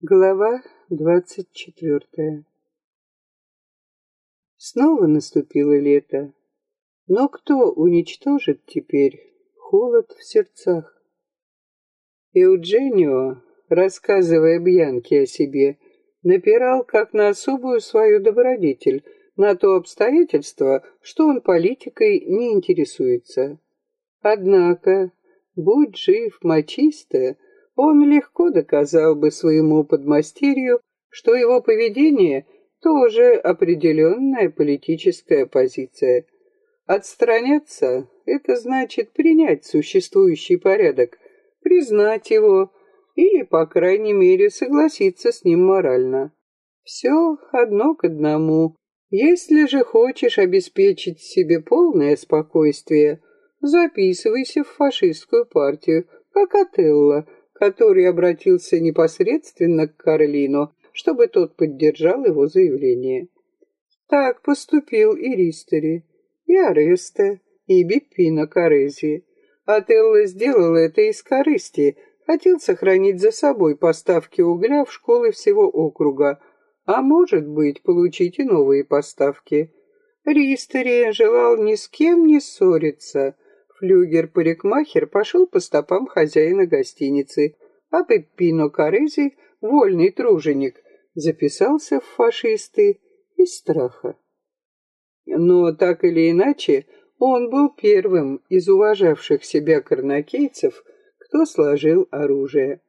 Глава двадцать четвертая Снова наступило лето, но кто уничтожит теперь холод в сердцах? Eugenio, рассказывая Бьянке о себе, напирал как на особую свою добродетель, на то обстоятельство, что он политикой не интересуется. Однако, будь жив мачисто, он легко доказал бы своему подмастерью, что его поведение тоже определенная политическая позиция. Отстраняться – это значит принять существующий порядок, признать его или, по крайней мере, согласиться с ним морально. Все одно к одному. Если же хочешь обеспечить себе полное спокойствие, записывайся в фашистскую партию, как Отелло – который обратился непосредственно к Карлино, чтобы тот поддержал его заявление. Так поступил и Ристери, и Аресте, и Биппино Карези. Отелло сделал это из корысти, хотел сохранить за собой поставки угля в школы всего округа, а может быть, получить и новые поставки. Ристери желал ни с кем не ссориться — Флюгер-парикмахер пошел по стопам хозяина гостиницы, а Пеппино Карези, вольный труженик, записался в фашисты из страха. Но так или иначе, он был первым из уважавших себя карнакейцев, кто сложил оружие.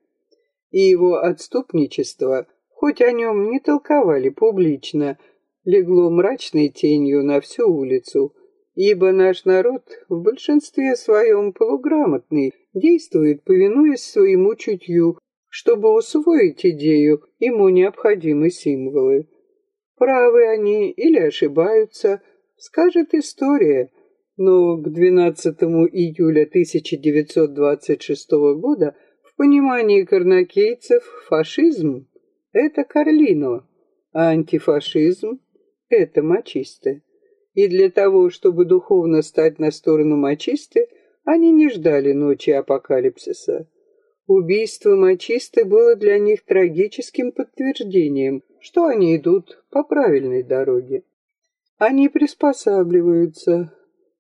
И его отступничество, хоть о нем не толковали публично, легло мрачной тенью на всю улицу, ибо наш народ в большинстве своем полуграмотный, действует, повинуясь своему чутью, чтобы усвоить идею, ему необходимы символы. Правы они или ошибаются, скажет история, но к 12 июля 1926 года в понимании карнакейцев фашизм – это Карлино, а антифашизм – это мачисты и для того, чтобы духовно стать на сторону Мачисты, они не ждали ночи апокалипсиса. Убийство Мачисты было для них трагическим подтверждением, что они идут по правильной дороге. Они приспосабливаются,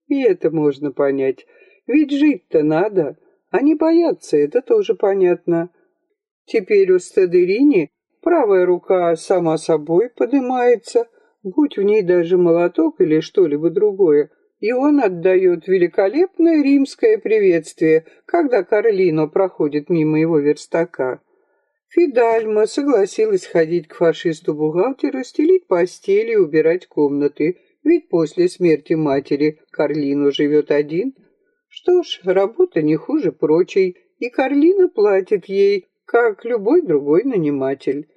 и это можно понять, ведь жить-то надо, они боятся, это тоже понятно. Теперь у Стадерини правая рука сама собой поднимается – будь в ней даже молоток или что-либо другое, и он отдает великолепное римское приветствие, когда Карлино проходит мимо его верстака. Фидальма согласилась ходить к фашисту-бухгалтеру, стелить постели и убирать комнаты, ведь после смерти матери Карлино живет один. Что ж, работа не хуже прочей, и Карлино платит ей, как любой другой наниматель.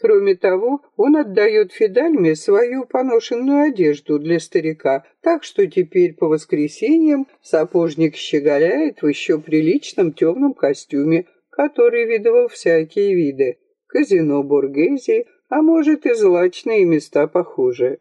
Кроме того, он отдает Фидальме свою поношенную одежду для старика, так что теперь по воскресеньям сапожник щеголяет в еще приличном темном костюме, который видывал всякие виды. Казино Бургези, а может и злачные места похуже.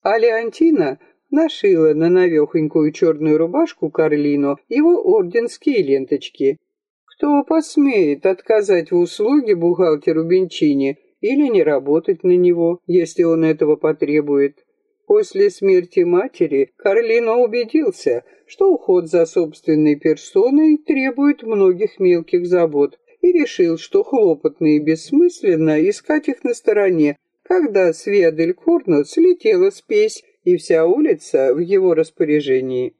А Леонтина нашила на навехонькую черную рубашку Карлино его орденские ленточки. Кто посмеет отказать в услуге бухгалтеру Бенчини, или не работать на него, если он этого потребует. После смерти матери Карлино убедился, что уход за собственной персоной требует многих мелких забот, и решил, что хлопотно и бессмысленно искать их на стороне, когда с Виадель Корно слетела спесь, и вся улица в его распоряжении.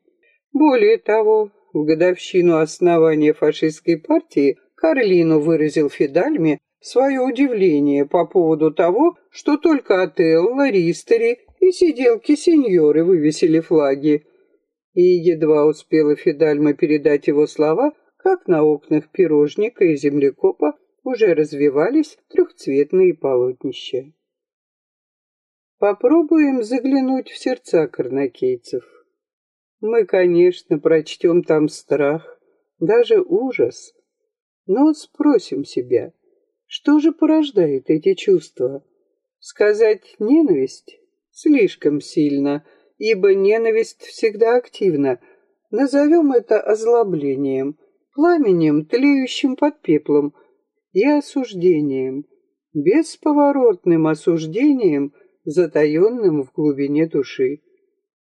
Более того, в годовщину основания фашистской партии Карлино выразил Фидальме свое удивление по поводу того, что только Отелло, Ристери и сиделки сеньоры вывесили флаги. И едва успела Фидальма передать его слова, как на окнах пирожника и землекопа уже развивались трехцветные полотнища. Попробуем заглянуть в сердца карнакейцев. Мы, конечно, прочтем там страх, даже ужас, но спросим себя, что же порождает эти чувства? Сказать «ненависть» слишком сильно, ибо ненависть всегда активна. Назовем это озлоблением, пламенем, тлеющим под пеплом, и осуждением, бесповоротным осуждением, затаенным в глубине души.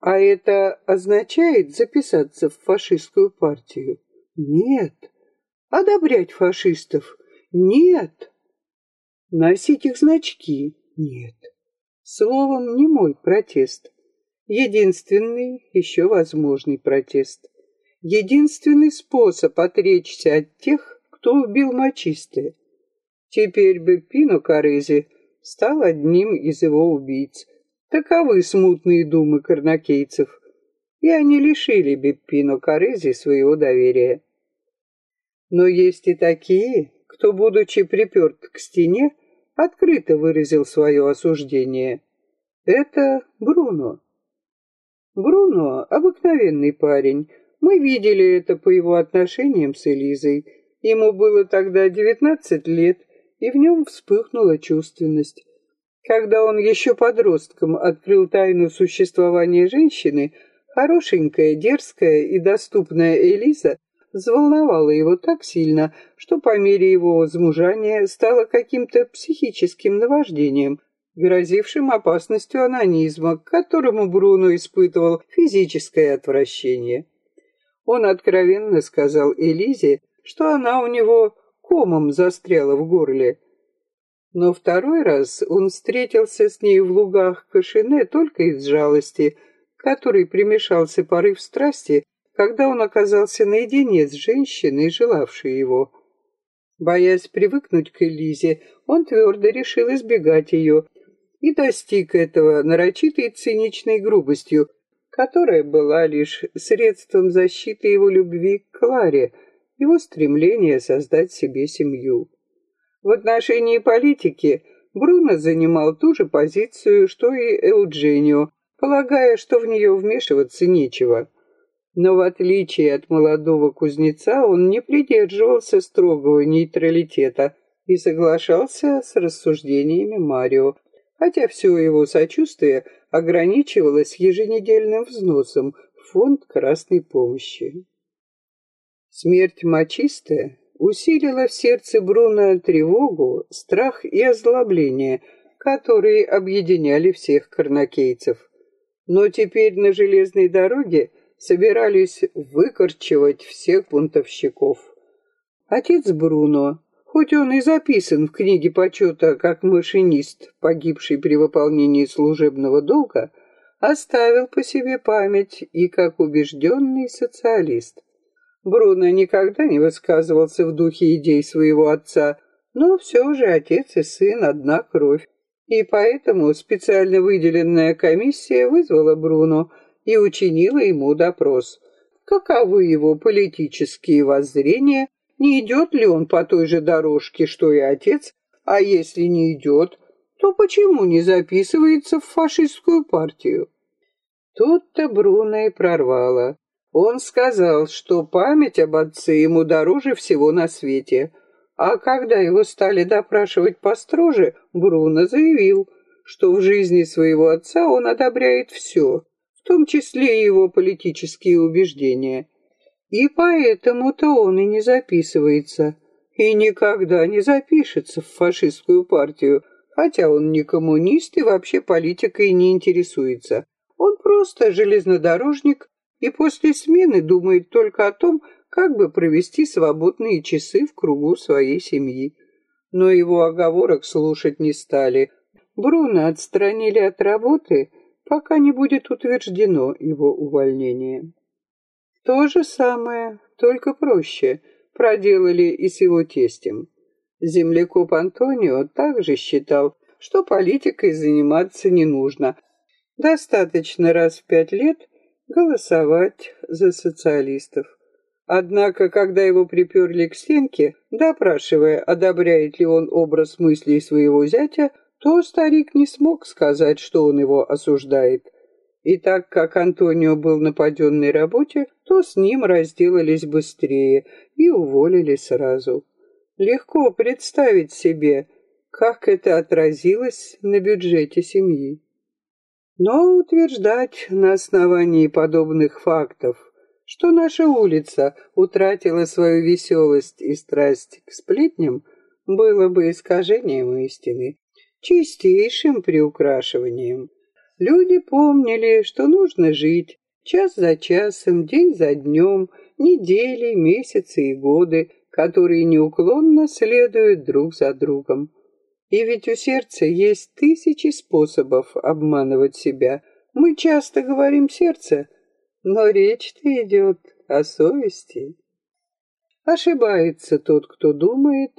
А это означает записаться в фашистскую партию? Нет. Одобрять фашистов? Нет. Носить их значки? Нет. Словом, не мой протест. Единственный, еще возможный протест. Единственный способ отречься от тех, кто убил мочистые. Теперь бы Пино Карези стал одним из его убийц. Таковы смутные думы карнакейцев. И они лишили бы Пино Карези своего доверия. Но есть и такие, кто, будучи приперт к стене, открыто выразил свое осуждение. Это Бруно. Бруно — обыкновенный парень. Мы видели это по его отношениям с Элизой. Ему было тогда девятнадцать лет, и в нем вспыхнула чувственность. Когда он еще подростком открыл тайну существования женщины, хорошенькая, дерзкая и доступная Элиза взволновала его так сильно, что по мере его возмужания стало каким-то психическим наваждением, грозившим опасностью анонизма, к которому Бруно испытывал физическое отвращение. Он откровенно сказал Элизе, что она у него комом застряла в горле. Но второй раз он встретился с ней в лугах Кашине только из жалости, которой примешался порыв страсти, когда он оказался наедине с женщиной, желавшей его. Боясь привыкнуть к Элизе, он твердо решил избегать ее и достиг этого нарочитой циничной грубостью, которая была лишь средством защиты его любви к Кларе, его стремления создать себе семью. В отношении политики Бруно занимал ту же позицию, что и Эудженио, полагая, что в нее вмешиваться нечего. Но в отличие от молодого кузнеца он не придерживался строгого нейтралитета и соглашался с рассуждениями Марио, хотя все его сочувствие ограничивалось еженедельным взносом в фонд красной помощи. Смерть Мачистая усилила в сердце Бруно тревогу, страх и озлобление, которые объединяли всех карнакейцев. Но теперь на железной дороге собирались выкорчевать всех бунтовщиков. Отец Бруно, хоть он и записан в книге почета как машинист, погибший при выполнении служебного долга, оставил по себе память и как убежденный социалист. Бруно никогда не высказывался в духе идей своего отца, но все же отец и сын одна кровь. И поэтому специально выделенная комиссия вызвала Бруно и учинила ему допрос. Каковы его политические воззрения, не идет ли он по той же дорожке, что и отец, а если не идет, то почему не записывается в фашистскую партию? Тут-то Бруно и прорвало. Он сказал, что память об отце ему дороже всего на свете. А когда его стали допрашивать построже, Бруно заявил, что в жизни своего отца он одобряет все, в том числе и его политические убеждения. И поэтому-то он и не записывается, и никогда не запишется в фашистскую партию, хотя он не коммунист и вообще политикой не интересуется. Он просто железнодорожник и после смены думает только о том, как бы провести свободные часы в кругу своей семьи. Но его оговорок слушать не стали. Бруно отстранили от работы, пока не будет утверждено его увольнение. То же самое, только проще, проделали и с его тестем. Землекоп Антонио также считал, что политикой заниматься не нужно. Достаточно раз в пять лет голосовать за социалистов. Однако, когда его приперли к стенке, допрашивая, одобряет ли он образ мыслей своего зятя, то старик не смог сказать, что он его осуждает. И так как Антонио был на паденной работе, то с ним разделались быстрее и уволили сразу. Легко представить себе, как это отразилось на бюджете семьи. Но утверждать на основании подобных фактов, что наша улица утратила свою веселость и страсть к сплетням, было бы искажением истины, чистейшим приукрашиванием. Люди помнили, что нужно жить час за часом, день за днем, недели, месяцы и годы, которые неуклонно следуют друг за другом. И ведь у сердца есть тысячи способов обманывать себя. Мы часто говорим «сердце», но речь-то идет о совести. Ошибается тот, кто думает,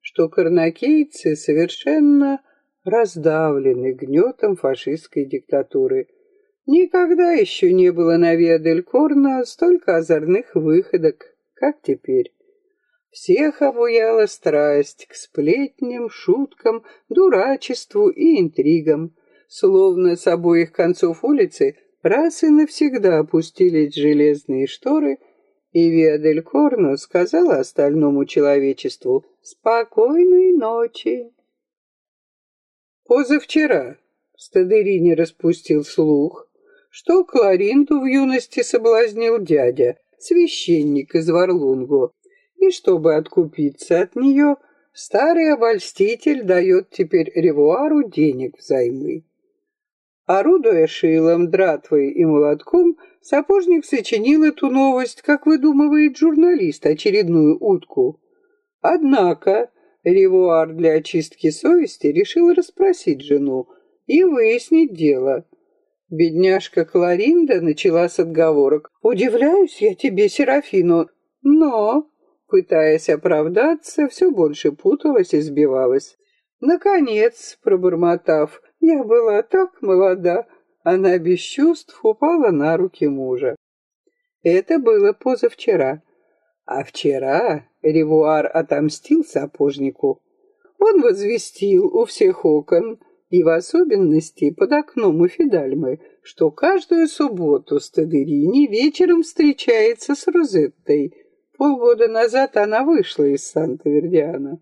что карнакейцы совершенно раздавлены гнетом фашистской диктатуры. Никогда еще не было на Виа-дель-Корно столько озорных выходок, как теперь. Всех обуяла страсть к сплетням, шуткам, дурачеству и интригам. Словно с обоих концов улицы раз и навсегда опустились железные шторы — и Виадель Корно сказала остальному человечеству «Спокойной ночи». Позавчера Стадерини распустил слух, что Кларинту в юности соблазнил дядя, священник из Варлунго, и чтобы откупиться от нее, старый обольститель дает теперь Ревуару денег взаймы. Орудуя шилом, дратвой и молотком, сапожник сочинил эту новость, как выдумывает журналист, очередную утку. Однако Ревуар для очистки совести решил расспросить жену и выяснить дело. Бедняжка Кларинда начала с отговорок. «Удивляюсь я тебе, Серафину, но...» Пытаясь оправдаться, все больше путалась и сбивалась. Наконец, пробормотав, я была так молода, она без чувств упала на руки мужа. Это было позавчера. А вчера Ревуар отомстил сапожнику. Он возвестил у всех окон, и в особенности под окном у Фидальмы, что каждую субботу Стадерини вечером встречается с Розеттой. Полгода назад она вышла из Санта-Вердиана.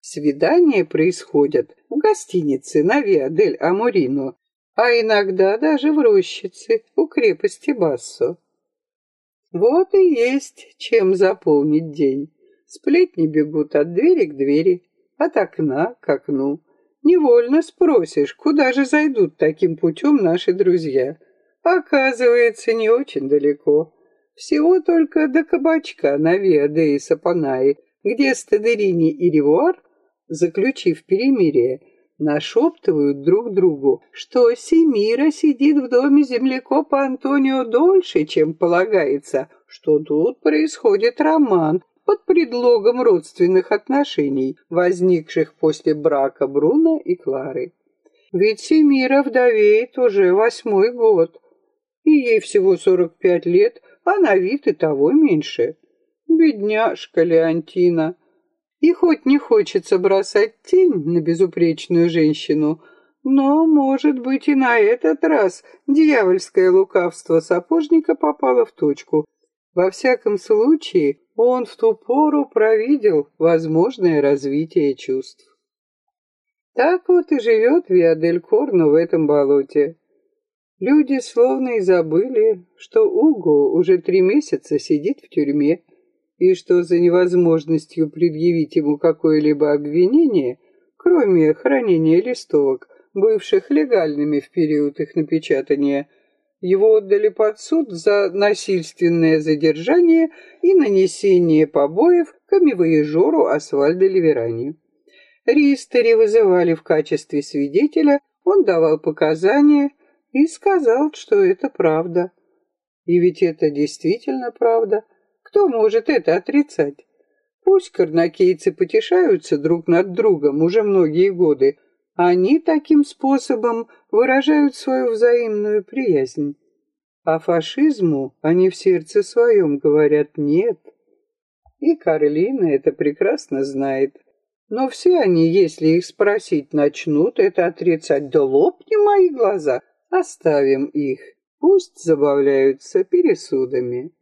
Свидания происходят в гостинице на Виа-дель-Аморино, а иногда даже в рощице у крепости Бассо. Вот и есть чем заполнить день. Сплетни бегут от двери к двери, от окна к окну. Невольно спросишь, куда же зайдут таким путем наши друзья. Оказывается, не очень далеко. Всего только до кабачка на Виа де Сапанаи, где Стадерини и Ревуар заключив перемирие, нашептывают друг другу, что Семира сидит в доме землекопа Антонио дольше, чем полагается, что тут происходит роман под предлогом родственных отношений, возникших после брака Бруно и Клары. Ведь Семира вдовеет уже восьмой год, и ей всего сорок пять лет, а на вид и того меньше. Бедняжка Леонтина. И хоть не хочется бросать тень на безупречную женщину, но, может быть, и на этот раз дьявольское лукавство сапожника попало в точку. Во всяком случае, он в ту пору провидел возможное развитие чувств. Так вот и живет Виадель Корно в этом болоте. Люди словно и забыли, что Уго уже три месяца сидит в тюрьме, и что за невозможностью предъявить ему какое-либо обвинение, кроме хранения листовок, бывших легальными в период их напечатания, его отдали под суд за насильственное задержание и нанесение побоев камевоежору Асвальдо Ливерани. Ристери вызывали в качестве свидетеля, он давал показания и сказал, что это правда. И ведь это действительно правда – кто может это отрицать? Пусть карнакейцы потешаются друг над другом уже многие годы, они таким способом выражают свою взаимную приязнь. А фашизму они в сердце своем говорят «нет». И Карлина это прекрасно знает. Но все они, если их спросить начнут, это отрицать. Да лопни мои глаза, оставим их. Пусть забавляются пересудами.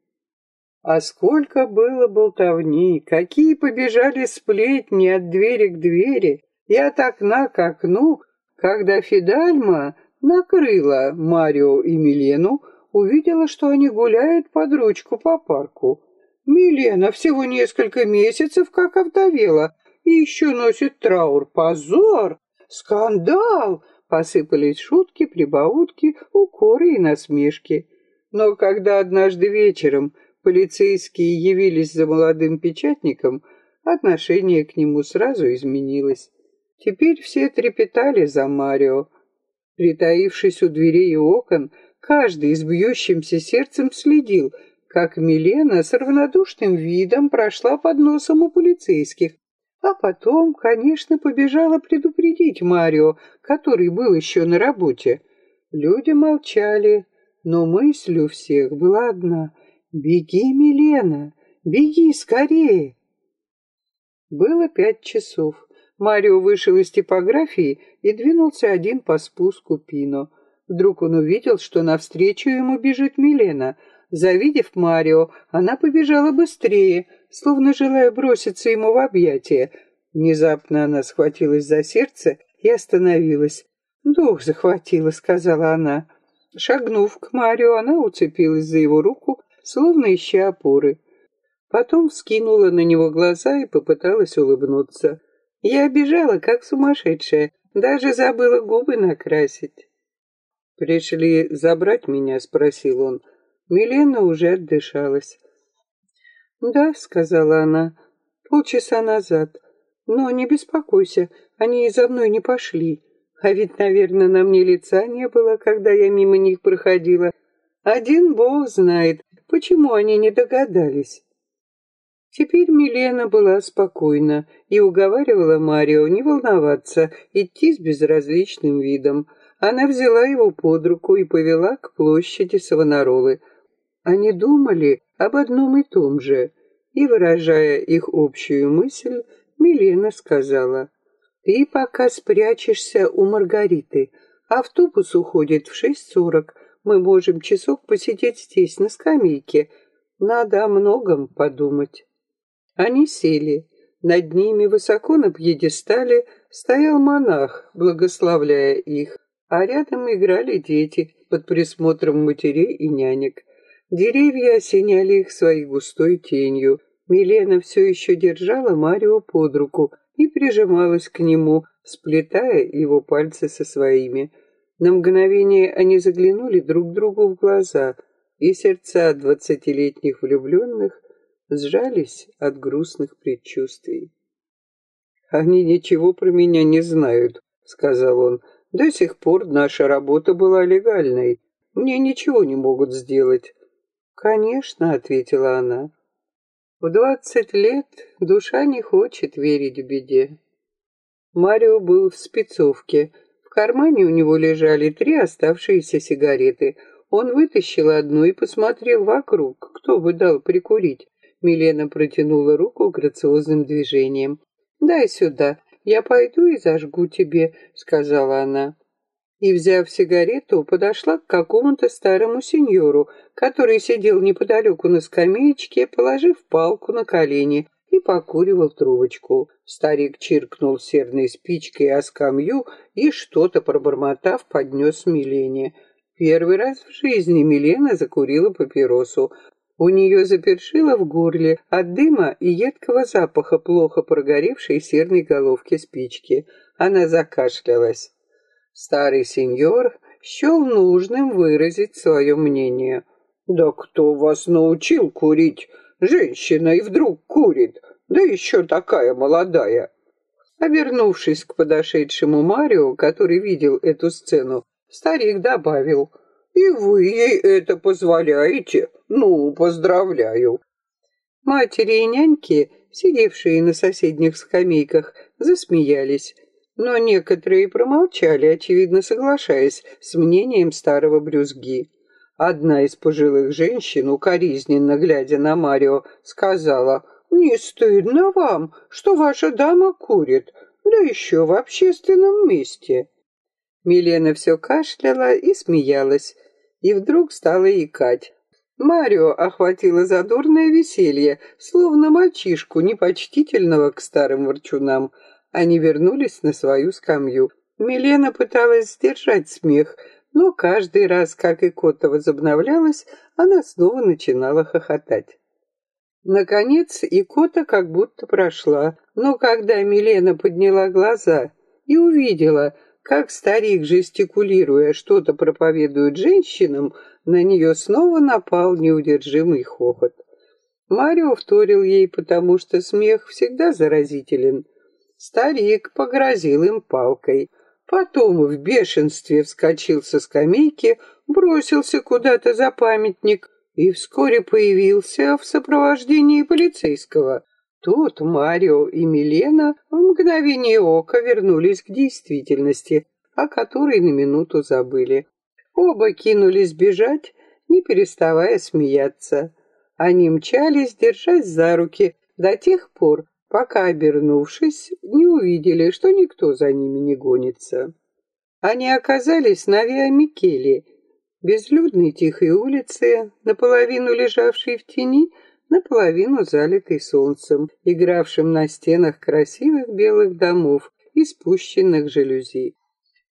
А сколько было болтовни, какие побежали сплетни от двери к двери и от окна к окну, когда Фидальма накрыла Марио и Милену, увидела, что они гуляют под ручку по парку. Милена всего несколько месяцев как овдовела, и еще носит траур. Позор! Скандал! Посыпались шутки, прибаутки, укоры и насмешки. Но когда однажды вечером полицейские явились за молодым печатником, отношение к нему сразу изменилось. Теперь все трепетали за Марио. Притаившись у дверей и окон, каждый с бьющимся сердцем следил, как Милена с равнодушным видом прошла под носом у полицейских, а потом, конечно, побежала предупредить Марио, который был еще на работе. Люди молчали, но мысль у всех была одна — «Беги, Милена, беги скорее!» Было пять часов. Марио вышел из типографии и двинулся один по спуску Пино. Вдруг он увидел, что навстречу ему бежит Милена. Завидев Марио, она побежала быстрее, словно желая броситься ему в объятия. Внезапно она схватилась за сердце и остановилась. «Дух захватила», — сказала она. Шагнув к Марио, она уцепилась за его руку, словно ища опоры. Потом вскинула на него глаза и попыталась улыбнуться. Я бежала, как сумасшедшая, даже забыла губы накрасить. «Пришли забрать меня?» — спросил он. Милена уже отдышалась. «Да», — сказала она, — «полчаса назад. Но не беспокойся, они и за мной не пошли. А ведь, наверное, на мне лица не было, когда я мимо них проходила. Один бог знает, почему они не догадались». Теперь Милена была спокойна и уговаривала Марио не волноваться, идти с безразличным видом. Она взяла его под руку и повела к площади Савонаролы. Они думали об одном и том же, и, выражая их общую мысль, Милена сказала, «Ты пока спрячешься у Маргариты. Автобус уходит в шесть сорок. Мы можем часок посидеть здесь, на скамейке. Надо о многом подумать». Они сели. Над ними высоко на пьедестале стоял монах, благословляя их, а рядом играли дети под присмотром матерей и нянек. Деревья осеняли их своей густой тенью. Милена все еще держала Марио под руку и прижималась к нему, сплетая его пальцы со своими. На мгновение они заглянули друг другу в глаза, и сердца двадцатилетних влюбленных сжались от грустных предчувствий. «Они ничего про меня не знают», — сказал он. «До сих пор наша работа была легальной. Мне ничего не могут сделать». «Конечно», — ответила она. «В двадцать лет душа не хочет верить в беде». Марио был в спецовке. Кармане у него лежали три оставшиеся сигареты. Он вытащил одну и посмотрел вокруг, кто бы дал прикурить. Милена протянула руку грациозным движением. «Дай сюда, я пойду и зажгу тебе», — сказала она. И, взяв сигарету, подошла к какому-то старому сеньору, который сидел неподалеку на скамеечке, положив палку на колени и покуривал трубочку. Старик чиркнул серной спичкой о скамью и, что-то пробормотав, поднес Милене. Первый раз в жизни Милена закурила папиросу. У нее запершило в горле от дыма и едкого запаха плохо прогоревшей серной головки спички. Она закашлялась. Старый сеньор счел нужным выразить свое мнение. «Да кто вас научил курить? Женщина и вдруг курит, да еще такая молодая!» Обернувшись к подошедшему Марио, который видел эту сцену, старик добавил — и вы ей это позволяете? Ну, поздравляю. Матери и няньки, сидевшие на соседних скамейках, засмеялись, но некоторые промолчали, очевидно соглашаясь с мнением старого брюзги. Одна из пожилых женщин, укоризненно глядя на Марио, сказала, «Не стыдно вам, что ваша дама курит, да еще в общественном месте». Милена все кашляла и смеялась, и вдруг стала икать. Марио охватило задорное веселье, словно мальчишку, непочтительного к старым ворчунам. Они вернулись на свою скамью. Милена пыталась сдержать смех, но каждый раз, как икота возобновлялась, она снова начинала хохотать. Наконец, икота как будто прошла, но когда Милена подняла глаза и увидела, как старик, жестикулируя, что-то проповедует женщинам, на нее снова напал неудержимый хохот. Марио вторил ей, потому что смех всегда заразителен. Старик погрозил им палкой. Потом в бешенстве вскочил со скамейки, бросился куда-то за памятник и вскоре появился в сопровождении полицейского. Тут Марио и Милена в мгновение ока вернулись к действительности, о которой на минуту забыли. Оба кинулись бежать, не переставая смеяться. Они мчались, держась за руки, до тех пор, пока, обернувшись, не увидели, что никто за ними не гонится. Они оказались на Виа-Микеле, безлюдной тихой улице, наполовину лежавшей в тени, наполовину залитой солнцем, игравшим на стенах красивых белых домов и спущенных жалюзи.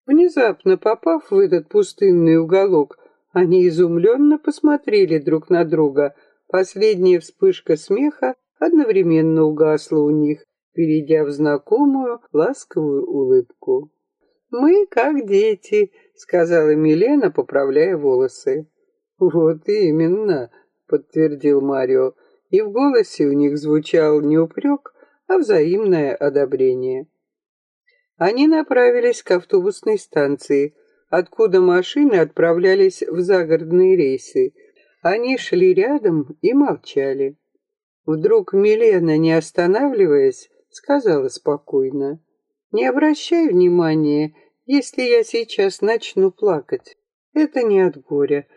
Внезапно попав в этот пустынный уголок, они изумленно посмотрели друг на друга. Последняя вспышка смеха одновременно угасла у них, перейдя в знакомую ласковую улыбку. «Мы как дети», — сказала Милена, поправляя волосы. «Вот именно», — подтвердил Марио, и в голосе у них звучал не упрек, а взаимное одобрение. Они направились к автобусной станции, откуда машины отправлялись в загородные рейсы. Они шли рядом и молчали. Вдруг Милена, не останавливаясь, сказала спокойно, «Не обращай внимания, если я сейчас начну плакать. Это не от горя.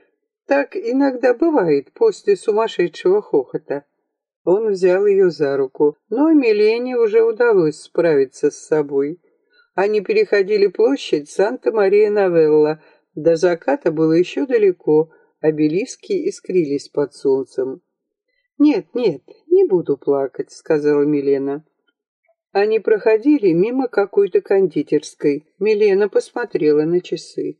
Так иногда бывает после сумасшедшего хохота». Он взял ее за руку, но Милене уже удалось справиться с собой. Они переходили площадь Санта-Мария-Новелла. До заката было еще далеко, обелиски искрились под солнцем. «Нет, нет, не буду плакать», — сказала Милена. Они проходили мимо какой-то кондитерской. Милена посмотрела на часы.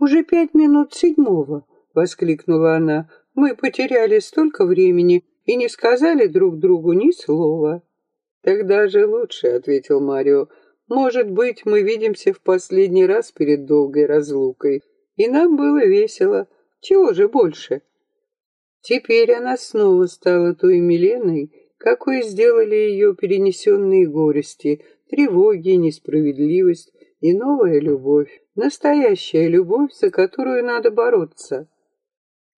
«Уже пять минут седьмого», — воскликнула она. «Мы потеряли столько времени и не сказали друг другу ни слова». «Тогда же лучше», — ответил Марио. «Может быть, мы видимся в последний раз перед долгой разлукой, и нам было весело. Чего же больше?» Теперь она снова стала той Миленой, какой сделали ее перенесенные горести, тревоги, несправедливость и новая любовь, настоящая любовь, за которую надо бороться.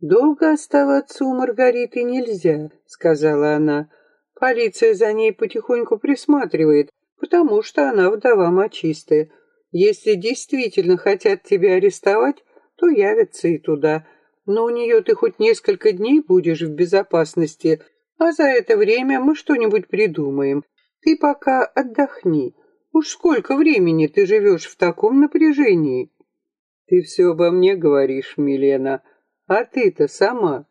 «Долго оставаться у Маргариты нельзя», — сказала она. «Полиция за ней потихоньку присматривает, потому что она вдова мочистая. Если действительно хотят тебя арестовать, то явятся и туда, но у нее ты хоть несколько дней будешь в безопасности, а за это время мы что-нибудь придумаем. Ты пока отдохни. Уж сколько времени ты живешь в таком напряжении?» «Ты все обо мне говоришь, Милена, а ты-то сама».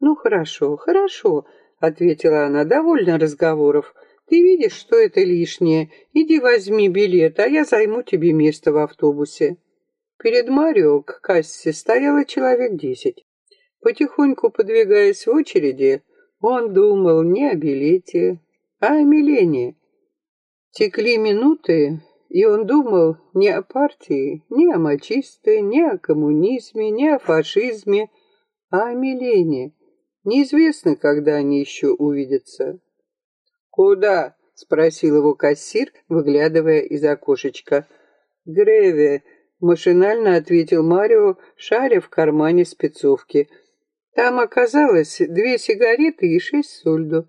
«Ну хорошо, хорошо», — ответила она, — «довольно разговоров. Ты видишь, что это лишнее. Иди возьми билет, а я займу тебе место в автобусе». Перед Марио к кассе стояло человек десять. Потихоньку подвигаясь в очереди, он думал не о билете, а о Милене. Текли минуты, и он думал не о партии, не о мачисте, не о коммунизме, не о фашизме, а о Милене. Неизвестно, когда они еще увидятся. «Куда?» — спросил его кассир, выглядывая из окошечка. «Греве», Машинально ответил Марио, шаря в кармане спецовки. Там оказалось две сигареты и шесть сольдо.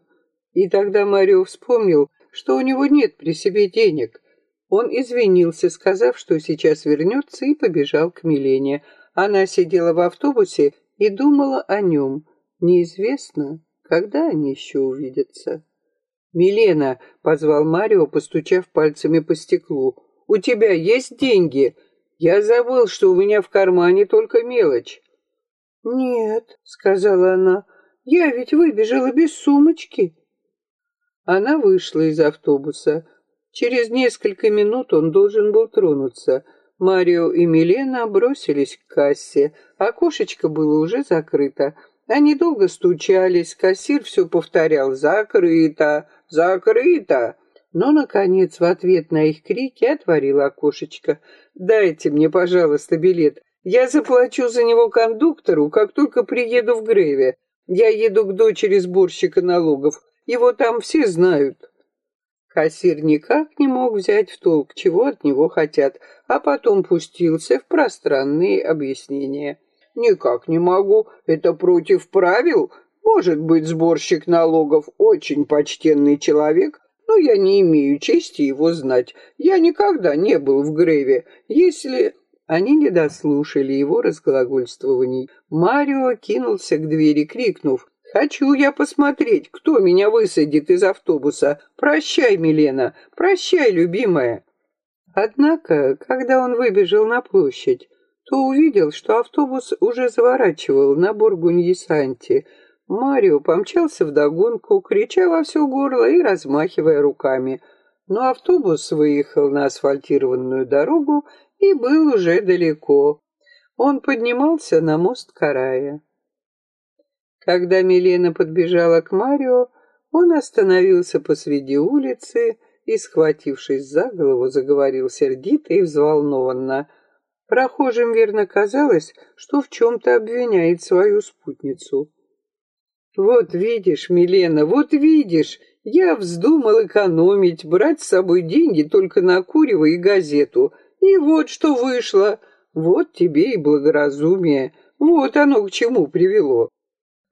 И тогда Марио вспомнил, что у него нет при себе денег. Он извинился, сказав, что сейчас вернется, и побежал к Милене. Она сидела в автобусе и думала о нем. Неизвестно, когда они еще увидятся. «Милена», — позвал Марио, постучав пальцами по стеклу, — «у тебя есть деньги?» Я забыл, что у меня в кармане только мелочь. Нет, сказала она, я ведь выбежала без сумочки. Она вышла из автобуса. Через несколько минут он должен был тронуться. Марио и Милена бросились к кассе. Окошечко было уже закрыто. Они долго стучались, кассир все повторял «закрыто, закрыто». Но, наконец, в ответ на их крики отворила окошечко. «Дайте мне, пожалуйста, билет. Я заплачу за него кондуктору, как только приеду в Греве. Я еду к дочери сборщика налогов. Его там все знают». Кассир никак не мог взять в толк, чего от него хотят, а потом пустился в пространные объяснения. «Никак не могу. Это против правил. Может быть, сборщик налогов очень почтенный человек, но я не имею чести его знать. Я никогда не был в Греве. Если...» Они не дослушали его разглагольствований. Марио кинулся к двери, крикнув «Хочу я посмотреть, кто меня высадит из автобуса. Прощай, Милена, прощай, любимая». Однако, когда он выбежал на площадь, то увидел, что автобус уже заворачивал на Бургуньи-Санти. Марио помчался вдогонку, крича во все горло и размахивая руками. Но автобус выехал на асфальтированную дорогу и был уже далеко. Он поднимался на мост Карая. Когда Милена подбежала к Марио, он остановился посреди улицы и, схватившись за голову, заговорил сердито и взволнованно. Прохожим верно казалось, что в чем-то обвиняет свою спутницу. «Вот видишь, Милена, вот видишь, я вздумал экономить, брать с собой деньги только на курево и газету, и вот что вышло. Вот тебе и благоразумие. Вот оно к чему привело.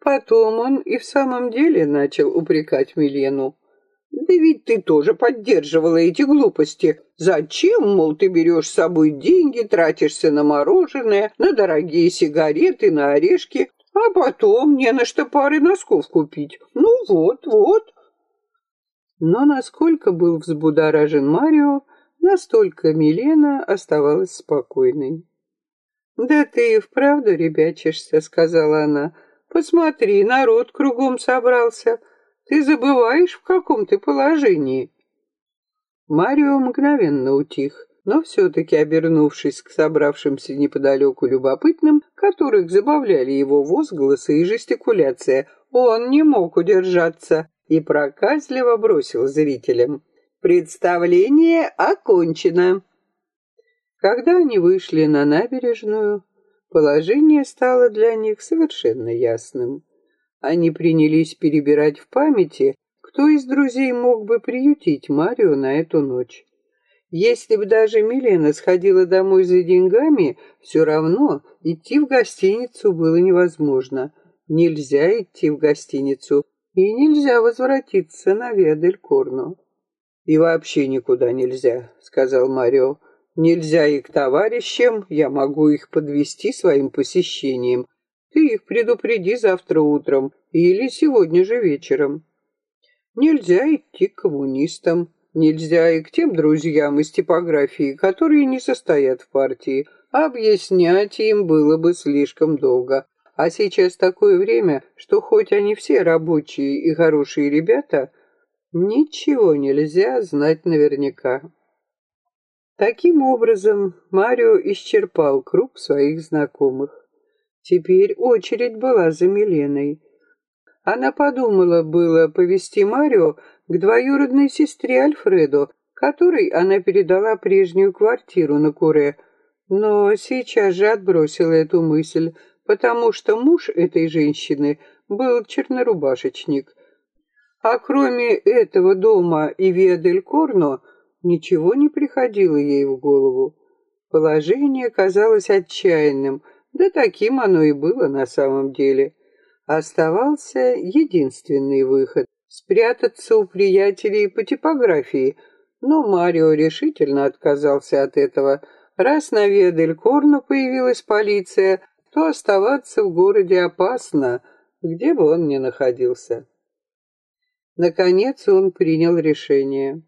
Потом он и в самом деле начал упрекать Милену. Да ведь ты тоже поддерживала эти глупости. Зачем, мол, ты берешь с собой деньги, тратишься на мороженое, на дорогие сигареты, на орешки, а потом не на что пары носков купить. Ну вот, вот. Но насколько был взбудоражен Марио, Настолько Милена оставалась спокойной. «Да ты и вправду ребячишься», — сказала она. «Посмотри, народ кругом собрался. Ты забываешь, в каком ты положении». Марио мгновенно утих, но все-таки, обернувшись к собравшимся неподалеку любопытным, которых забавляли его возгласы и жестикуляция, он не мог удержаться и проказливо бросил зрителям. Представление окончено. Когда они вышли на набережную, положение стало для них совершенно ясным. Они принялись перебирать в памяти, кто из друзей мог бы приютить Марио на эту ночь. Если бы даже Милена сходила домой за деньгами, все равно идти в гостиницу было невозможно. Нельзя идти в гостиницу, и нельзя возвратиться на Ведель-Корну. «И вообще никуда нельзя», — сказал Марио. «Нельзя и к товарищам, я могу их подвести своим посещением. Ты их предупреди завтра утром или сегодня же вечером. Нельзя идти к коммунистам, нельзя и к тем друзьям из типографии, которые не состоят в партии. Объяснять им было бы слишком долго. А сейчас такое время, что хоть они все рабочие и хорошие ребята, Ничего нельзя знать наверняка. Таким образом, Марио исчерпал круг своих знакомых. Теперь очередь была за Миленой. Она подумала было повести Марио к двоюродной сестре Альфредо, которой она передала прежнюю квартиру на Куре, но сейчас же отбросила эту мысль, потому что муж этой женщины был чернорубашечник – а кроме этого дома и Виа-дель-Корно ничего не приходило ей в голову. Положение казалось отчаянным, да таким оно и было на самом деле. Оставался единственный выход — спрятаться у приятелей по типографии, но Марио решительно отказался от этого. Раз на Виа-дель-Корно появилась полиция, то оставаться в городе опасно, где бы он ни находился. Наконец он принял решение.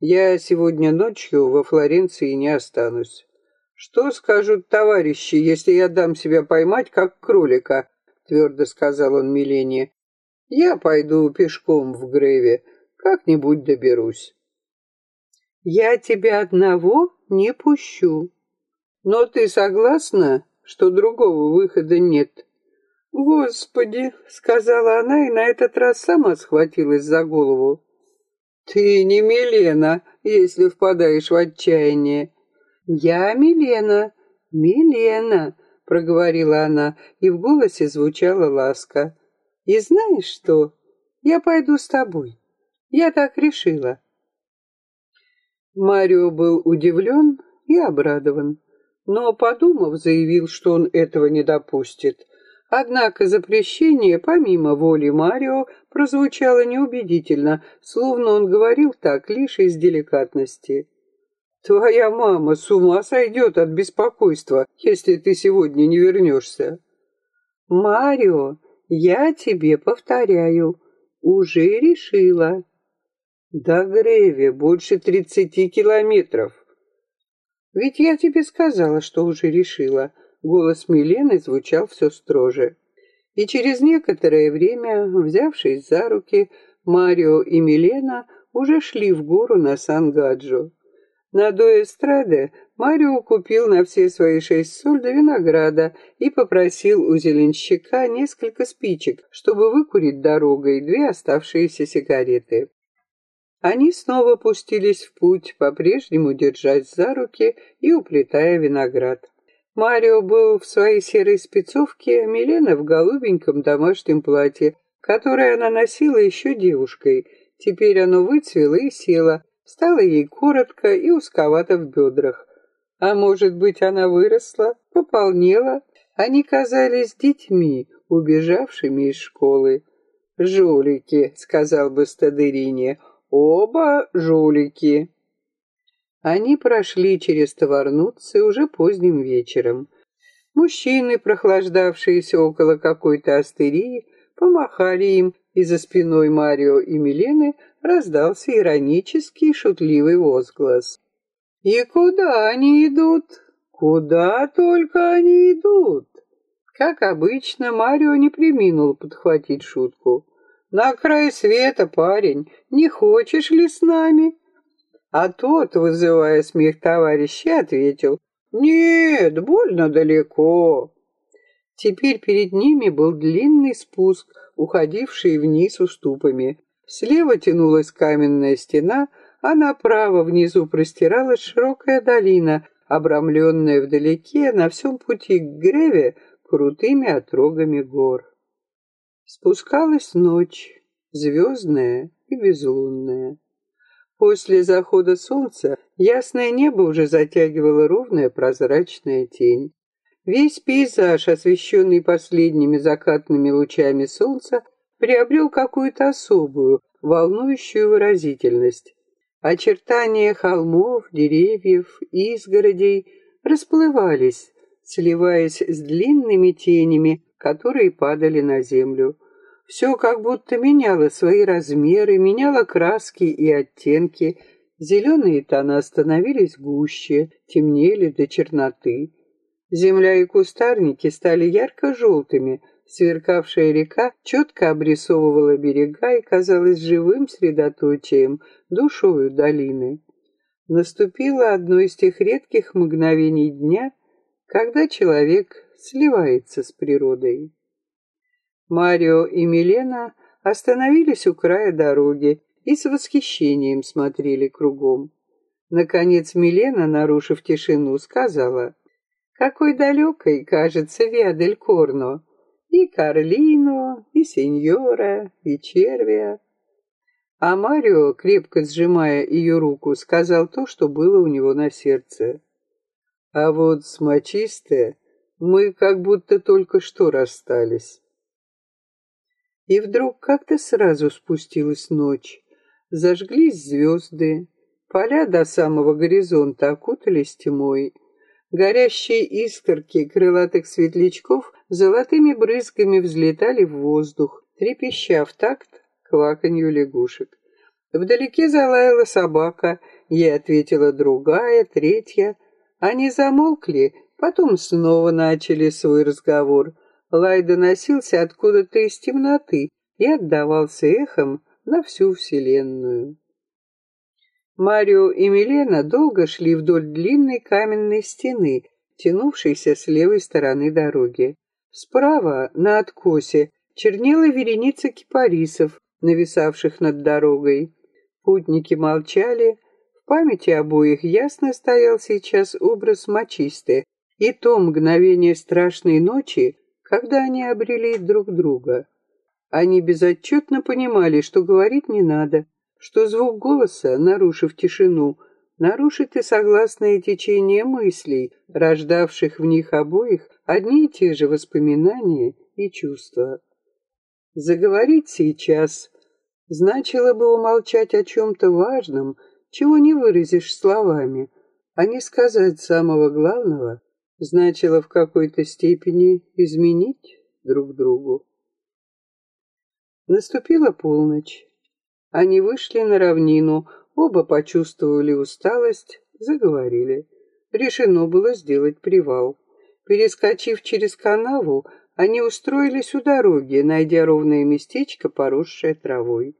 «Я сегодня ночью во Флоренции не останусь. Что скажут товарищи, если я дам себя поймать, как кролика?» Твердо сказал он Милене. «Я пойду пешком в Греве, как-нибудь доберусь». «Я тебя одного не пущу. Но ты согласна, что другого выхода нет?» «Господи!» — сказала она и на этот раз сама схватилась за голову. «Ты не Милена, если впадаешь в отчаяние». «Я Милена, Милена», — проговорила она, и в голосе звучала ласка. «И знаешь что? Я пойду с тобой. Я так решила». Марио был удивлен и обрадован, но, подумав, заявил, что он этого не допустит. Однако запрещение, помимо воли Марио, прозвучало неубедительно, словно он говорил так лишь из деликатности. «Твоя мама с ума сойдет от беспокойства, если ты сегодня не вернешься». «Марио, я тебе повторяю, уже решила». «До Греви больше тридцати километров». «Ведь я тебе сказала, что уже решила». Голос Милены звучал все строже. И через некоторое время, взявшись за руки, Марио и Милена уже шли в гору на Сан-Гаджо. На Дуэстраде Марио купил на все свои шесть сольда винограда и попросил у зеленщика несколько спичек, чтобы выкурить дорогой две оставшиеся сигареты. Они снова пустились в путь, по-прежнему держась за руки и уплетая виноград. Марио был в своей серой спецовке, Милена в голубеньком домашнем платье, которое она носила еще девушкой. Теперь оно выцвело и село, стало ей коротко и узковато в бедрах. А может быть, она выросла, пополнела? Они казались детьми, убежавшими из школы. «Жулики», — сказал бы Стадерине, — «оба жулики». Они прошли через Товарнуцы уже поздним вечером. Мужчины, прохлаждавшиеся около какой-то астерии, помахали им, и за спиной Марио и Милены раздался иронический шутливый возглас. «И куда они идут? Куда только они идут?» Как обычно, Марио не приминул подхватить шутку. «На край света, парень, не хочешь ли с нами?» А тот, вызывая смех товарища, ответил, «Нет, больно далеко». Теперь перед ними был длинный спуск, уходивший вниз уступами. Слева тянулась каменная стена, а направо внизу простиралась широкая долина, обрамленная вдалеке на всем пути к Греве крутыми отрогами гор. Спускалась ночь, звездная и безлунная. После захода солнца ясное небо уже затягивало ровная прозрачная тень. Весь пейзаж, освещенный последними закатными лучами солнца, приобрел какую-то особую, волнующую выразительность. Очертания холмов, деревьев, изгородей расплывались, сливаясь с длинными тенями, которые падали на землю. Все как будто меняло свои размеры, меняло краски и оттенки. Зеленые тона становились гуще, темнели до черноты. Земля и кустарники стали ярко-желтыми, сверкавшая река четко обрисовывала берега и казалась живым средоточием, душою долины. Наступило одно из тех редких мгновений дня, когда человек сливается с природой. Марио и Милена остановились у края дороги и с восхищением смотрели кругом. Наконец Милена, нарушив тишину, сказала, «Какой далекой кажется Виадель Корно! И Карлино, и Сеньора, и Червия!» А Марио, крепко сжимая ее руку, сказал то, что было у него на сердце. «А вот с Мачисте мы как будто только что расстались». И вдруг как-то сразу спустилась ночь. Зажглись звезды, поля до самого горизонта окутались тьмой. Горящие искорки крылатых светлячков золотыми брызгами взлетали в воздух, трепеща в такт кваканью лягушек. Вдалеке залаяла собака, ей ответила другая, третья. Они замолкли, потом снова начали свой разговор — Лай доносился откуда-то из темноты и отдавался эхом на всю вселенную. Марио и Милена долго шли вдоль длинной каменной стены, тянувшейся с левой стороны дороги. Справа, на откосе, чернела вереница кипарисов, нависавших над дорогой. Путники молчали, в памяти обоих ясно стоял сейчас образ мочисты и то мгновение страшной ночи, когда они обрели друг друга. Они безотчетно понимали, что говорить не надо, что звук голоса, нарушив тишину, нарушит и согласное течение мыслей, рождавших в них обоих одни и те же воспоминания и чувства. Заговорить сейчас значило бы умолчать о чем-то важном, чего не выразишь словами, а не сказать самого главного, значило в какой-то степени изменить друг другу. Наступила полночь. Они вышли на равнину, оба почувствовали усталость, заговорили. Решено было сделать привал. Перескочив через канаву, они устроились у дороги, найдя ровное местечко, поросшее травой.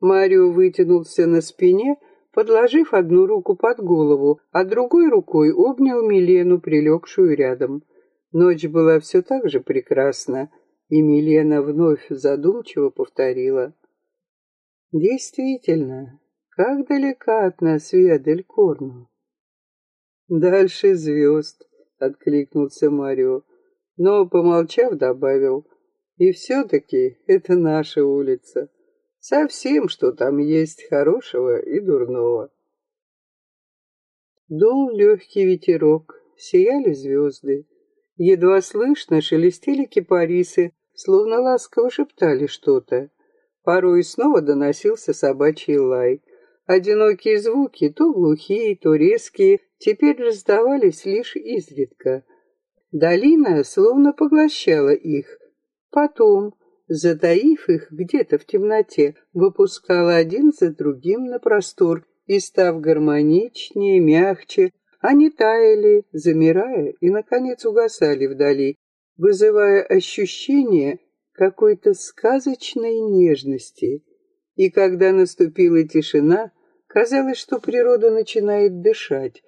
Марио вытянулся на спине, подложив одну руку под голову, а другой рукой обнял Милену, прилегшую рядом. Ночь была все так же прекрасна, и Милена вновь задумчиво повторила. «Действительно, как далека от нас Виадель Корну?» «Дальше звезд», — откликнулся Марио но, помолчав, добавил, «И все-таки это наша улица. Совсем, что там есть хорошего и дурного». Дул легкий ветерок, сияли звезды. Едва слышно шелестели кипарисы, словно ласково шептали что-то. Порой снова доносился собачий лай. Одинокие звуки, то глухие, то резкие, теперь раздавались лишь изредка — Долина словно поглощала их. Потом, затаив их где-то в темноте, выпускала один за другим на простор, и, став гармоничнее, мягче, они таяли, замирая и, наконец, угасали вдали, вызывая ощущение какой-то сказочной нежности. И когда наступила тишина, казалось, что природа начинает дышать,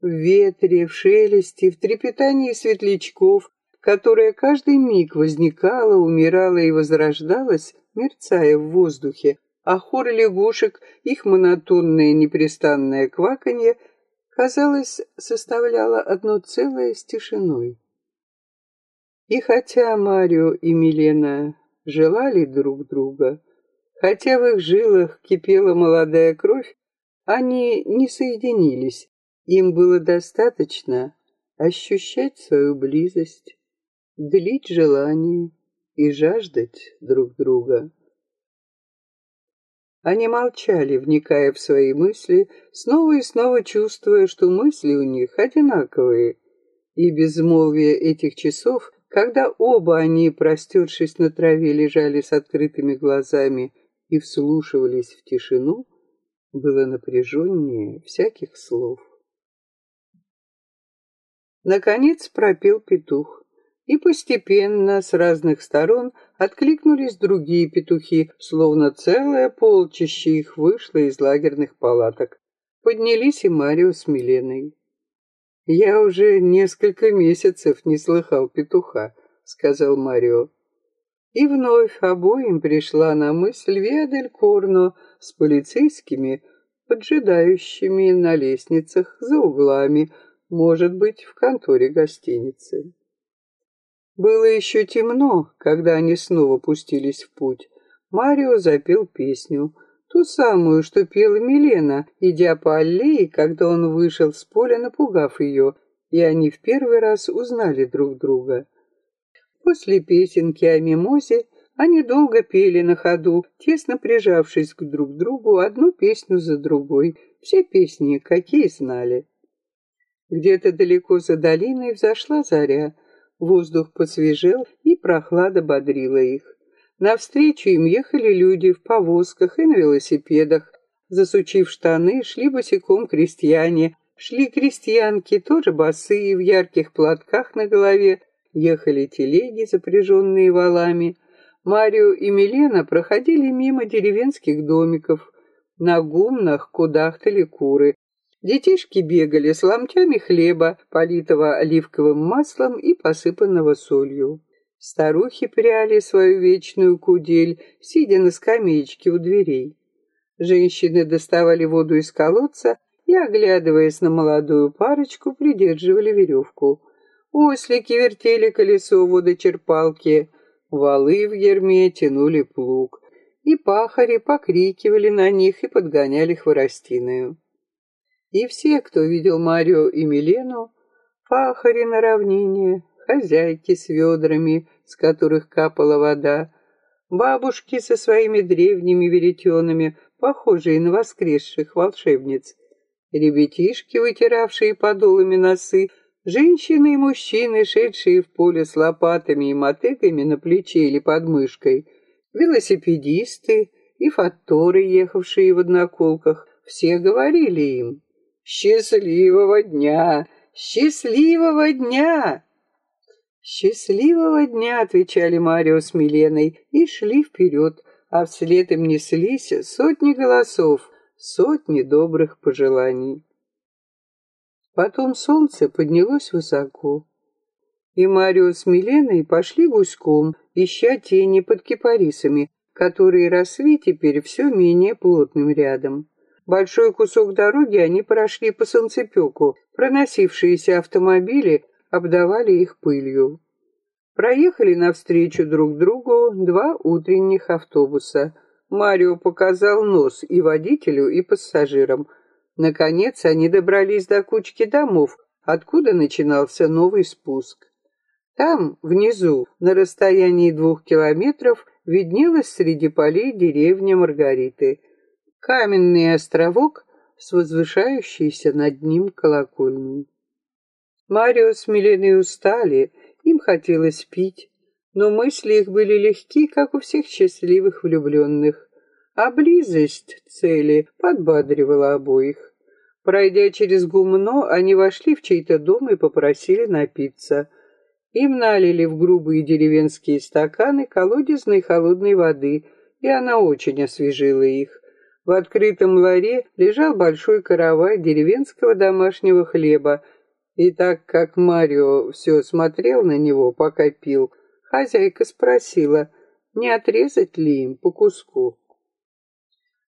в ветре, в шелесте, в трепетании светлячков, которое каждый миг возникало, умирало и возрождалось, мерцая в воздухе, а хор лягушек, их монотонное непрестанное кваканье, казалось, составляло одно целое с тишиной. И хотя Марио и Милена желали друг друга, хотя в их жилах кипела молодая кровь, они не соединились, им было достаточно ощущать свою близость, длить желание и жаждать друг друга. Они молчали, вникая в свои мысли, снова и снова чувствуя, что мысли у них одинаковые. И безмолвие этих часов, когда оба они, простершись на траве, лежали с открытыми глазами и вслушивались в тишину, было напряженнее всяких слов. Наконец пропел петух, и постепенно с разных сторон откликнулись другие петухи, словно целое полчище их вышло из лагерных палаток. Поднялись и Марио с Миленой. «Я уже несколько месяцев не слыхал петуха», — сказал Марио. И вновь обоим пришла на мысль Виадель Корно с полицейскими, поджидающими на лестницах за углами, может быть, в конторе гостиницы. Было еще темно, когда они снова пустились в путь. Марио запел песню, ту самую, что пела Милена, идя по аллее, когда он вышел с поля, напугав ее, и они в первый раз узнали друг друга. После песенки о мимозе они долго пели на ходу, тесно прижавшись к друг другу одну песню за другой, все песни, какие знали. Где-то далеко за долиной взошла заря, воздух посвежел, и прохлада бодрила их. Навстречу им ехали люди в повозках и на велосипедах. Засучив штаны, шли босиком крестьяне, шли крестьянки, тоже босые, в ярких платках на голове, ехали телеги, запряженные валами. Марио и Милена проходили мимо деревенских домиков. На гумнах кудахтали куры, Детишки бегали с ломтями хлеба, политого оливковым маслом и посыпанного солью. Старухи пряли свою вечную кудель, сидя на скамеечке у дверей. Женщины доставали воду из колодца и, оглядываясь на молодую парочку, придерживали веревку. Ослики вертели колесо водочерпалки, валы в ерме тянули плуг, и пахари покрикивали на них и подгоняли хворостиную. И все, кто видел Марио и Милену, пахари на равнине, хозяйки с ведрами, с которых капала вода, бабушки со своими древними веретенами, похожие на воскресших волшебниц, ребятишки, вытиравшие подолами носы, женщины и мужчины, шедшие в поле с лопатами и мотыгами на плече или под мышкой, велосипедисты и фатторы, ехавшие в одноколках, все говорили им «Счастливого дня! Счастливого дня!» «Счастливого дня!» — отвечали Марио с Миленой и шли вперед, а вслед им неслись сотни голосов, сотни добрых пожеланий. Потом солнце поднялось высоко, и Марио с Миленой пошли гуськом, ища тени под кипарисами, которые росли теперь все менее плотным рядом. Большой кусок дороги они прошли по солнцепеку, проносившиеся автомобили обдавали их пылью. Проехали навстречу друг другу два утренних автобуса. Марио показал нос и водителю, и пассажирам. Наконец они добрались до кучки домов, откуда начинался новый спуск. Там, внизу, на расстоянии двух километров, виднелась среди полей деревня Маргариты. Каменный островок с возвышающейся над ним колокольней. Марио с Миленой устали, им хотелось пить, но мысли их были легки, как у всех счастливых влюбленных, а близость цели подбадривала обоих. Пройдя через гумно, они вошли в чей-то дом и попросили напиться. Им налили в грубые деревенские стаканы колодезной холодной воды, и она очень освежила их. В открытом ларе лежал большой каравай деревенского домашнего хлеба, и так как Марио все смотрел на него, пока пил, хозяйка спросила, не отрезать ли им по куску.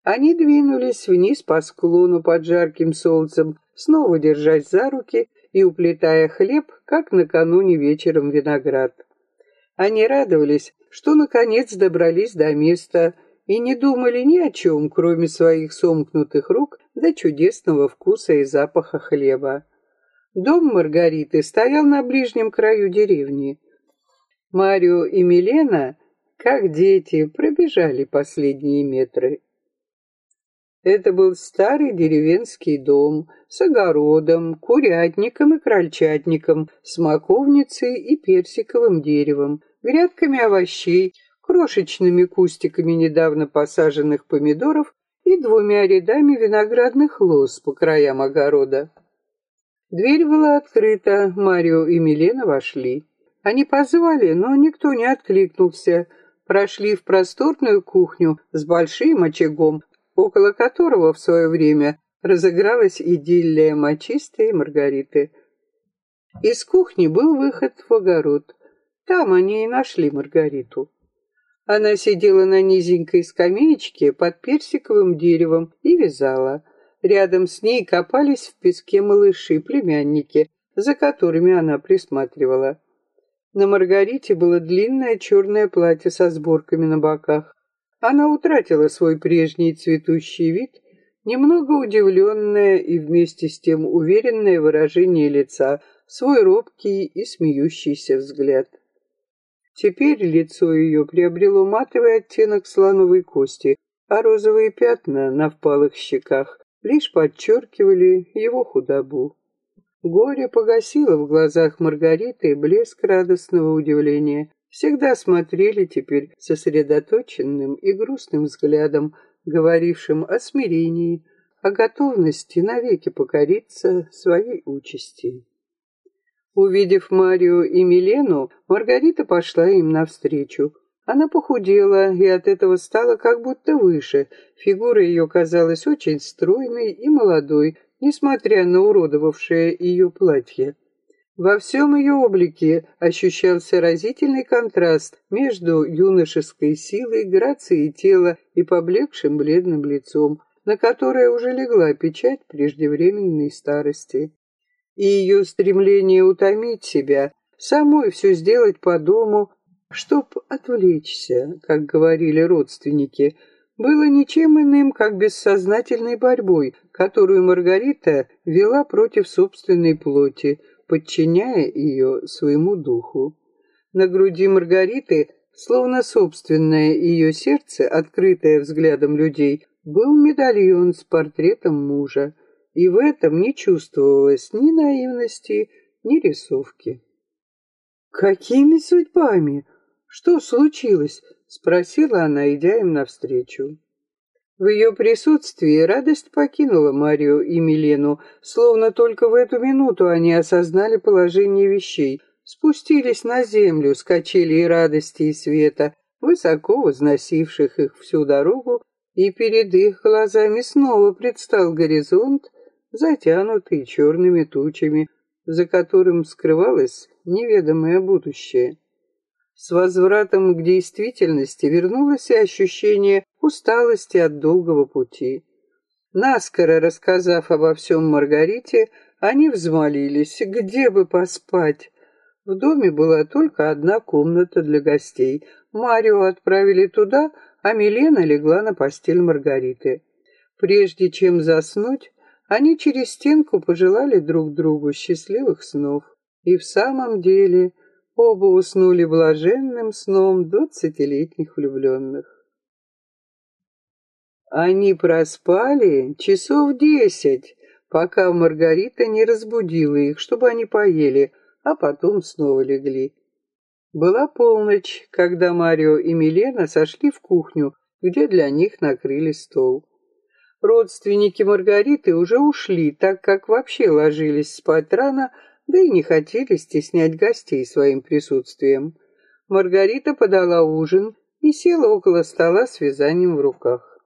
Они двинулись вниз по склону под жарким солнцем, снова держась за руки и уплетая хлеб, как накануне вечером виноград. Они радовались, что наконец добрались до места и не думали ни о чем, кроме своих сомкнутых рук до чудесного вкуса и запаха хлеба. Дом Маргариты стоял на ближнем краю деревни. Марио и Милена, как дети, пробежали последние метры. Это был старый деревенский дом с огородом, курятником и крольчатником, смоковницей и персиковым деревом, грядками овощей, крошечными кустиками недавно посаженных помидоров и двумя рядами виноградных лоз по краям огорода. Дверь была открыта, Марио и Милена вошли. Они позвали, но никто не откликнулся. Прошли в просторную кухню с большим очагом, около которого в свое время разыгралась идиллия мочистой Маргариты. Из кухни был выход в огород. Там они и нашли Маргариту. Она сидела на низенькой скамеечке под персиковым деревом и вязала. Рядом с ней копались в песке малыши, племянники, за которыми она присматривала. На Маргарите было длинное черное платье со сборками на боках. Она утратила свой прежний цветущий вид, немного удивленное и вместе с тем уверенное выражение лица, свой робкий и смеющийся взгляд. Теперь лицо ее приобрело матовый оттенок слоновой кости, а розовые пятна на впалых щеках лишь подчеркивали его худобу. Горе погасило в глазах Маргариты блеск радостного удивления. Всегда смотрели теперь сосредоточенным и грустным взглядом, говорившим о смирении, о готовности навеки покориться своей участи. Увидев Марию и Милену, Маргарита пошла им навстречу. Она похудела и от этого стала как будто выше. Фигура ее казалась очень стройной и молодой, несмотря на уродовавшее ее платье. Во всем ее облике ощущался разительный контраст между юношеской силой, грацией тела и поблекшим бледным лицом, на которое уже легла печать преждевременной старости. И ее стремление утомить себя, самой все сделать по дому, чтоб отвлечься, как говорили родственники, было ничем иным, как бессознательной борьбой, которую Маргарита вела против собственной плоти, подчиняя ее своему духу. На груди Маргариты, словно собственное ее сердце, открытое взглядом людей, был медальон с портретом мужа, и в этом не чувствовалось ни наивности, ни рисовки. «Какими судьбами? Что случилось?» — спросила она, идя им навстречу. В ее присутствии радость покинула Марию и Милену, словно только в эту минуту они осознали положение вещей, спустились на землю с качелей радости и света, высоко возносивших их всю дорогу, и перед их глазами снова предстал горизонт, затянутый черными тучами, за которым скрывалось неведомое будущее. С возвратом к действительности вернулось и ощущение усталости от долгого пути. Наскоро рассказав обо всем Маргарите, они взмолились, где бы поспать. В доме была только одна комната для гостей. Марио отправили туда, а Милена легла на постель Маргариты. Прежде чем заснуть, они через стенку пожелали друг другу счастливых снов. И в самом деле оба уснули блаженным сном двадцатилетних влюбленных. Они проспали часов десять, пока Маргарита не разбудила их, чтобы они поели, а потом снова легли. Была полночь, когда Марио и Милена сошли в кухню, где для них накрыли стол. Родственники Маргариты уже ушли, так как вообще ложились спать рано, да и не хотели стеснять гостей своим присутствием. Маргарита подала ужин и села около стола с вязанием в руках.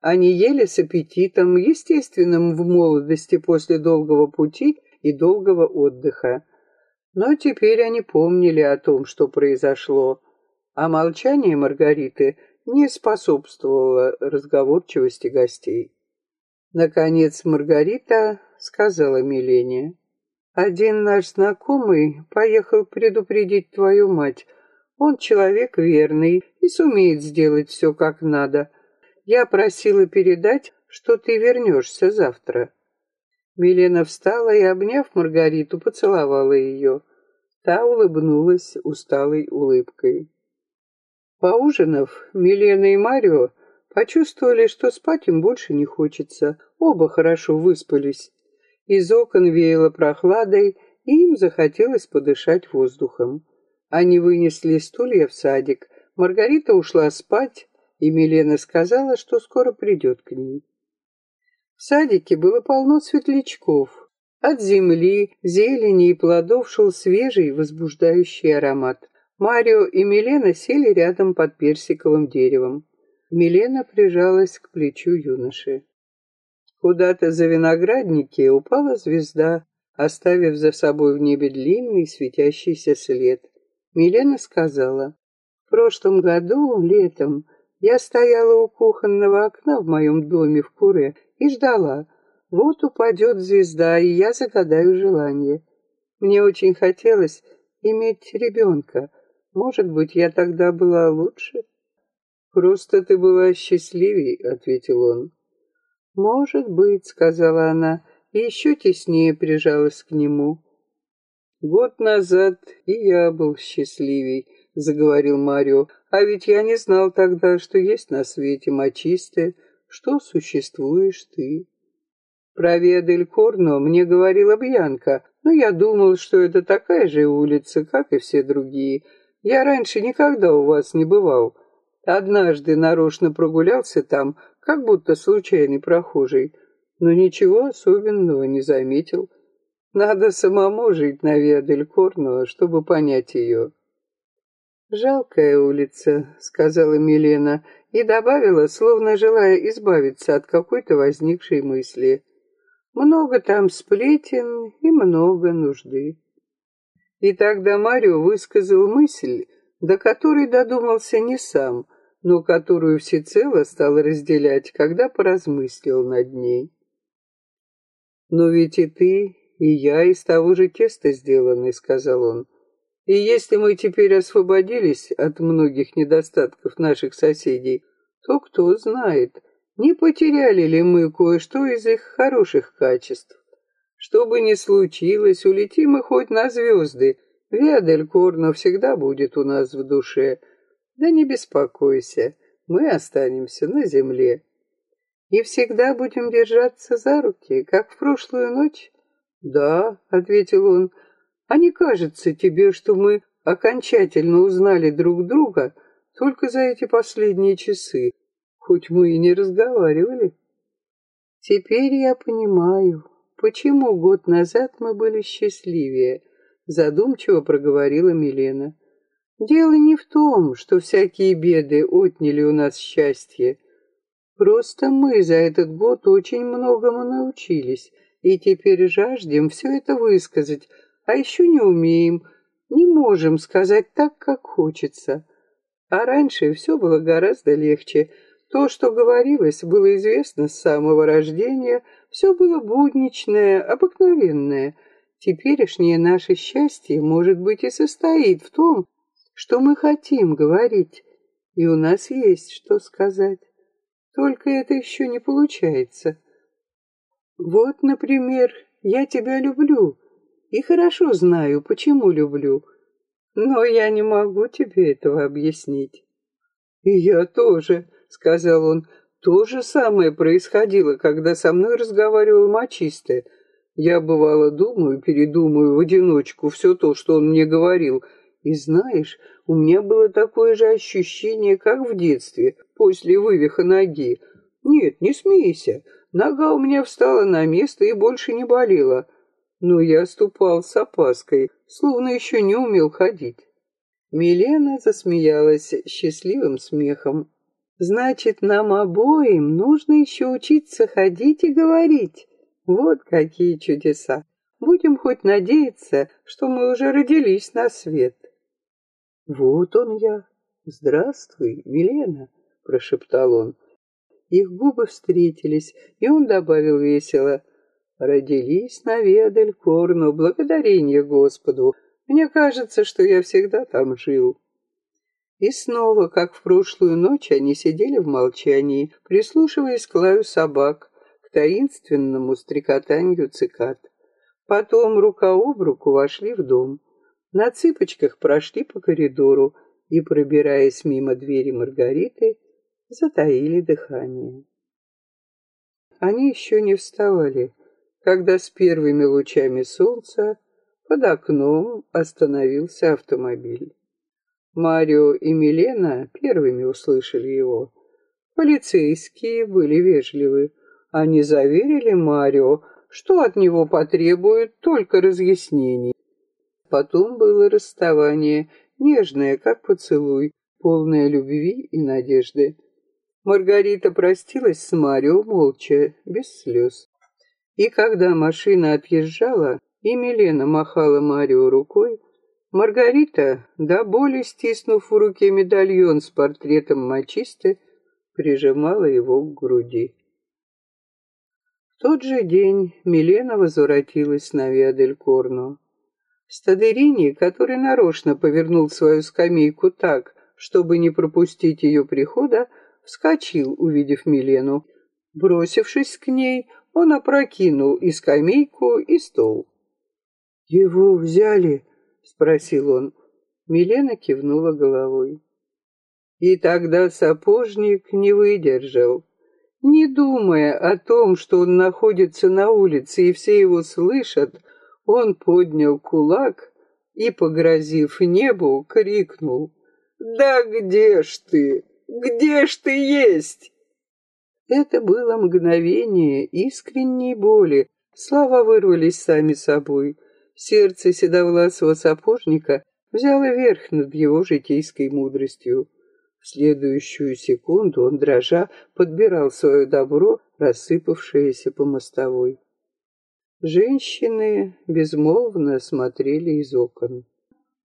Они ели с аппетитом, естественным в молодости после долгого пути и долгого отдыха. Но теперь они помнили о том, что произошло, а молчание Маргариты не способствовало разговорчивости гостей. Наконец Маргарита сказала Милене, «Один наш знакомый поехал предупредить твою мать. Он человек верный и сумеет сделать все как надо». Я просила передать, что ты вернешься завтра. Милена встала и, обняв Маргариту, поцеловала ее. Та улыбнулась усталой улыбкой. Поужинав, Милена и Марио почувствовали, что спать им больше не хочется. Оба хорошо выспались. Из окон веяло прохладой, и им захотелось подышать воздухом. Они вынесли стулья в садик. Маргарита ушла спать, и Милена сказала, что скоро придет к ней. В садике было полно светлячков. От земли, зелени и плодов шел свежий, возбуждающий аромат. Марио и Милена сели рядом под персиковым деревом. Милена прижалась к плечу юноши. Куда-то за виноградники упала звезда, оставив за собой в небе длинный светящийся след. Милена сказала, «В прошлом году, летом, я стояла у кухонного окна в моем доме в Куре и ждала. Вот упадет звезда, и я загадаю желание. Мне очень хотелось иметь ребенка. Может быть, я тогда была лучше? Просто ты была счастливей, ответил он. Может быть, сказала она, и еще теснее прижалась к нему. Год назад и я был счастливей, заговорил Марио. А ведь я не знал тогда, что есть на свете мочистые, что существуешь ты. Про Виадель Корно мне говорила Бьянка, но я думал, что это такая же улица, как и все другие. Я раньше никогда у вас не бывал. Однажды нарочно прогулялся там, как будто случайный прохожий, но ничего особенного не заметил. Надо самому жить на Виадель Корно, чтобы понять ее. «Жалкая улица», — сказала Милена и добавила, словно желая избавиться от какой-то возникшей мысли. Много там сплетен и много нужды. И тогда Марио высказал мысль, до которой додумался не сам, но которую всецело стал разделять, когда поразмыслил над ней. «Но ведь и ты, и я из того же теста сделаны», — сказал он. «И если мы теперь освободились от многих недостатков наших соседей, то кто знает, не потеряли ли мы кое-что из их хороших качеств. Что бы ни случилось, улетим мы хоть на звезды. Виадель Корно всегда будет у нас в душе. Да не беспокойся, мы останемся на земле. И всегда будем держаться за руки, как в прошлую ночь. Да, ответил он, а не кажется тебе, что мы окончательно узнали друг друга только за эти последние часы, хоть мы и не разговаривали? Теперь я понимаю, Почему год назад мы были счастливее? Задумчиво проговорила Милена. Дело не в том, что всякие беды отняли у нас счастье. Просто мы за этот год очень многому научились, и теперь жаждем все это высказать, а еще не умеем, не можем сказать так, как хочется. А раньше все было гораздо легче. То, что говорилось, было известно с самого рождения — все было будничное, обыкновенное. Теперешнее наше счастье, может быть, и состоит в том, что мы хотим говорить, и у нас есть что сказать. Только это еще не получается. Вот, например, я тебя люблю, и хорошо знаю, почему люблю, но я не могу тебе этого объяснить. И я тоже, сказал он, то же самое происходило, когда со мной разговаривал мачисты. Я, бывало, думаю, передумаю в одиночку все то, что он мне говорил. И знаешь, у меня было такое же ощущение, как в детстве, после вывиха ноги. Нет, не смейся. Нога у меня встала на место и больше не болела. Но я ступал с опаской, словно еще не умел ходить. Милена засмеялась счастливым смехом. Значит, нам обоим нужно еще учиться ходить и говорить. Вот какие чудеса. Будем хоть надеяться, что мы уже родились на свет. Вот он я. Здравствуй, Милена, прошептал он. Их губы встретились, и он добавил весело. Родились на Ведель Корну, благодарение Господу. Мне кажется, что я всегда там жил. И снова, как в прошлую ночь, они сидели в молчании, прислушиваясь к лаю собак, к таинственному стрекотанью цикад. Потом рука об руку вошли в дом. На цыпочках прошли по коридору и, пробираясь мимо двери Маргариты, затаили дыхание. Они еще не вставали, когда с первыми лучами солнца под окном остановился автомобиль. Марио и Милена первыми услышали его. Полицейские были вежливы. Они заверили Марио, что от него потребуют только разъяснений. Потом было расставание, нежное, как поцелуй, полное любви и надежды. Маргарита простилась с Марио молча, без слез. И когда машина отъезжала, и Милена махала Марио рукой, Маргарита, до боли стиснув в руке медальон с портретом мачисты, прижимала его к груди. В тот же день Милена возвратилась на Виадель-Корно. Стадерини, который нарочно повернул свою скамейку так, чтобы не пропустить ее прихода, вскочил, увидев Милену. Бросившись к ней, он опрокинул и скамейку, и стол. «Его взяли!» — спросил он. Милена кивнула головой. И тогда сапожник не выдержал. Не думая о том, что он находится на улице и все его слышат, он поднял кулак и, погрозив небу, крикнул «Да где ж ты? Где ж ты есть?» Это было мгновение искренней боли. Слова вырвались сами собой сердце седовласого сапожника взяло верх над его житейской мудростью. В следующую секунду он, дрожа, подбирал свое добро, рассыпавшееся по мостовой. Женщины безмолвно смотрели из окон.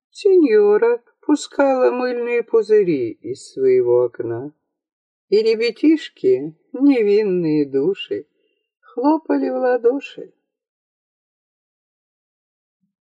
Сеньора пускала мыльные пузыри из своего окна. И ребятишки, невинные души, хлопали в ладоши.